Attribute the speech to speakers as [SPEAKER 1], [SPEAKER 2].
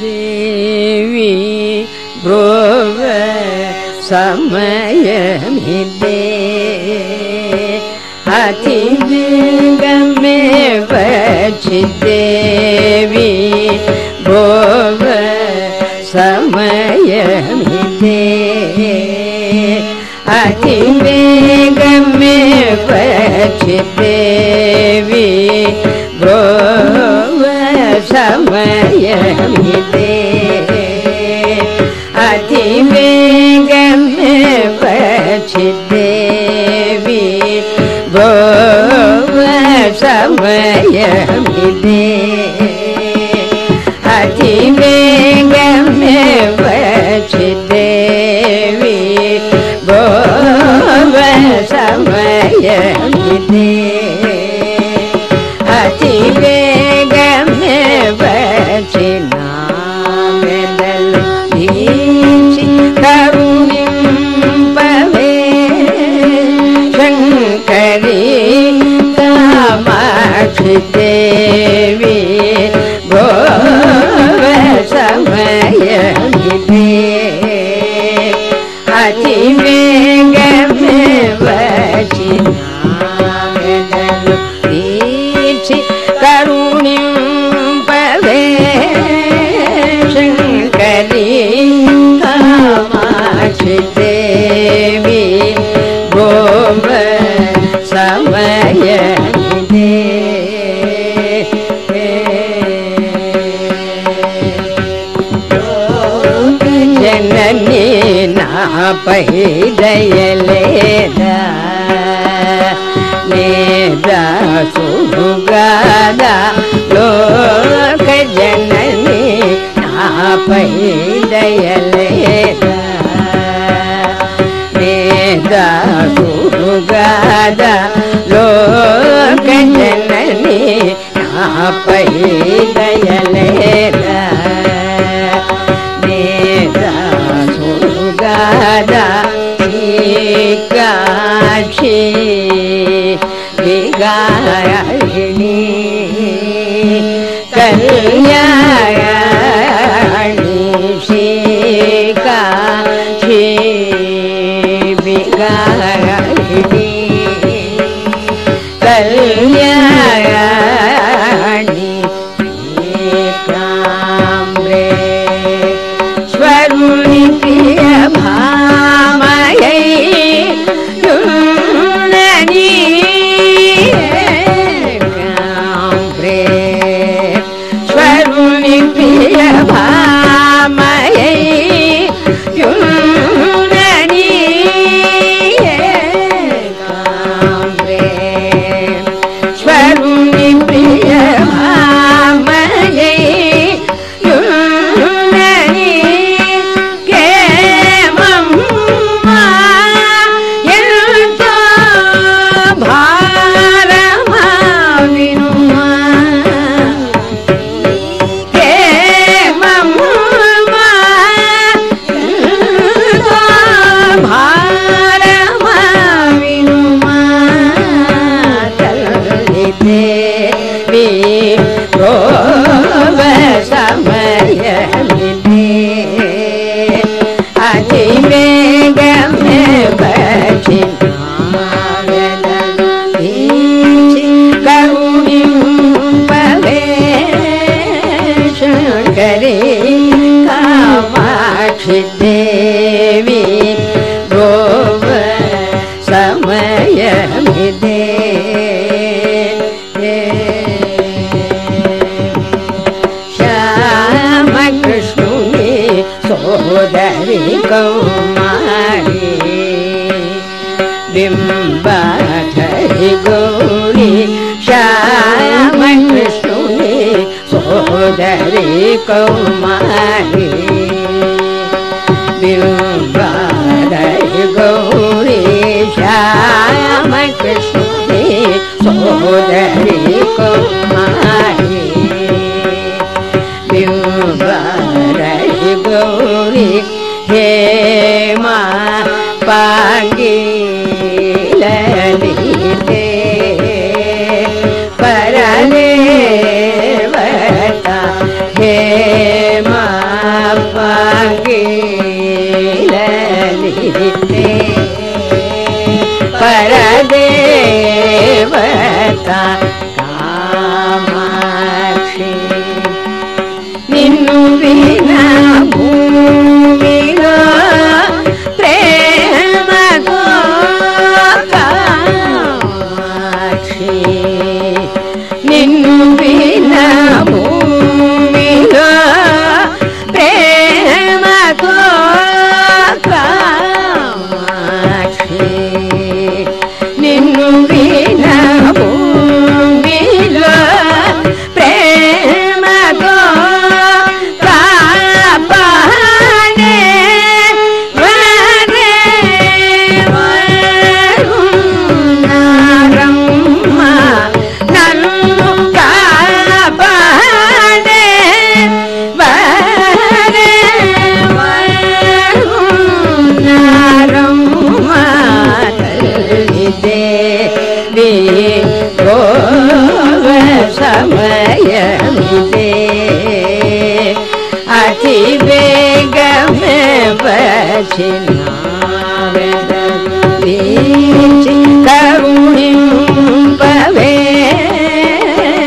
[SPEAKER 1] देवी ब्रोव समयमिदे। अतिवेगमे देवी भोव समयमिदे। अतिवेगमे देवी Hare ಜನನಿ ನಾ ಪೈದಯಲೇದ ನೇದ ಸುಗಾದ ಲೋಕ ಜನನಿ ನಾ ಪೈದಯಲೇದ ನೇದ ಸುಗಾದ ಲೋಕ ಜನನಿ ನಾ ಪೈದಯಲೇದ विगायिणी Hadi me gam me कौमारी बिम्बाधरि गौरी सोदरि कौमारी। बिम्बाधरि bangi lalite parane vata he ma bangi வேலா अति वेग बचना बीच